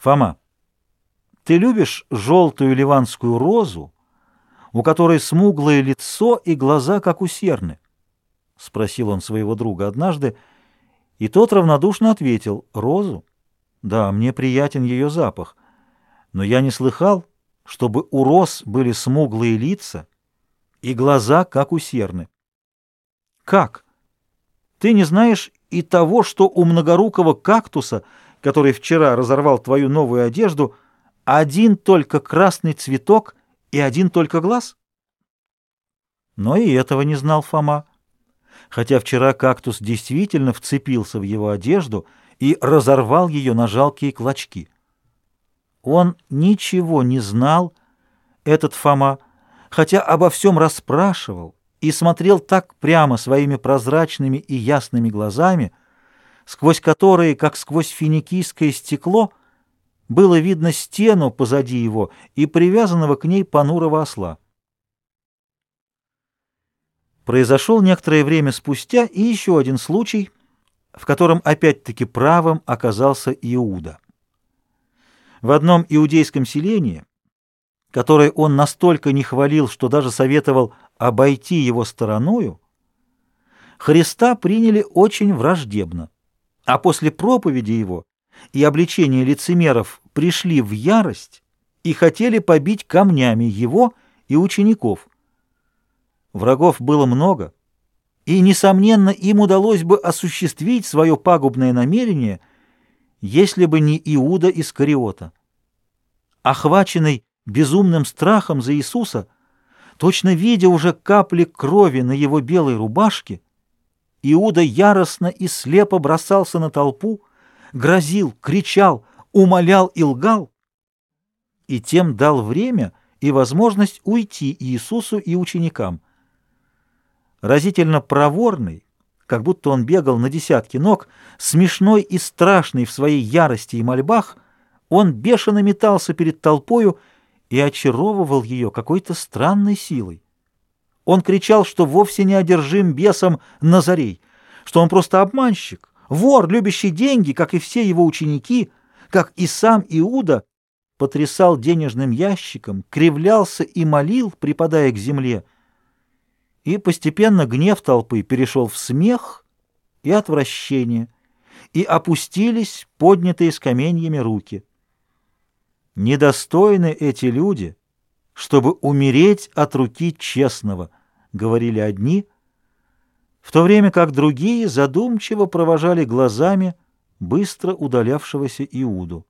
Фома, ты любишь желтую ливанскую розу, у которой смуглое лицо и глаза, как у серны? — спросил он своего друга однажды, и тот равнодушно ответил — розу. Да, мне приятен ее запах, но я не слыхал, чтобы у роз были смуглые лица и глаза, как у серны. Как? Ты не знаешь и того, что у многорукого кактуса — который вчера разорвал твою новую одежду, один только красный цветок и один только глаз? Но и этого не знал Фома. Хотя вчера кактус действительно вцепился в его одежду и разорвал ее на жалкие клочки. Он ничего не знал, этот Фома, хотя обо всем расспрашивал и смотрел так прямо своими прозрачными и ясными глазами, сквозь которые, как сквозь финикийское стекло, было видно стену позади его и привязанного к ней понурого осла. Произошел некоторое время спустя и еще один случай, в котором опять-таки правым оказался Иуда. В одном иудейском селении, которое он настолько не хвалил, что даже советовал обойти его стороною, Христа приняли очень враждебно а после проповеди его и обличения лицемеров пришли в ярость и хотели побить камнями его и учеников. Врагов было много, и, несомненно, им удалось бы осуществить свое пагубное намерение, если бы не Иуда Искариота. Охваченный безумным страхом за Иисуса, точно видя уже капли крови на его белой рубашке, Иуда яростно и слепо бросался на толпу, грозил, кричал, умолял и лгал, и тем дал время и возможность уйти Иисусу и ученикам. Разительно проворный, как будто он бегал на десятки ног, смешной и страшный в своей ярости и мольбах, он бешено метался перед толпою и очаровывал ее какой-то странной силой. Он кричал, что вовсе не одержим бесом Назарей, что он просто обманщик, вор, любящий деньги, как и все его ученики, как и сам Иуда, потрясал денежным ящиком, кривлялся и молил, припадая к земле. И постепенно гнев толпы перешел в смех и отвращение, и опустились поднятые с каменьями руки. Недостойны эти люди, чтобы умереть от руки честного —— говорили одни, в то время как другие задумчиво провожали глазами быстро удалявшегося Иуду.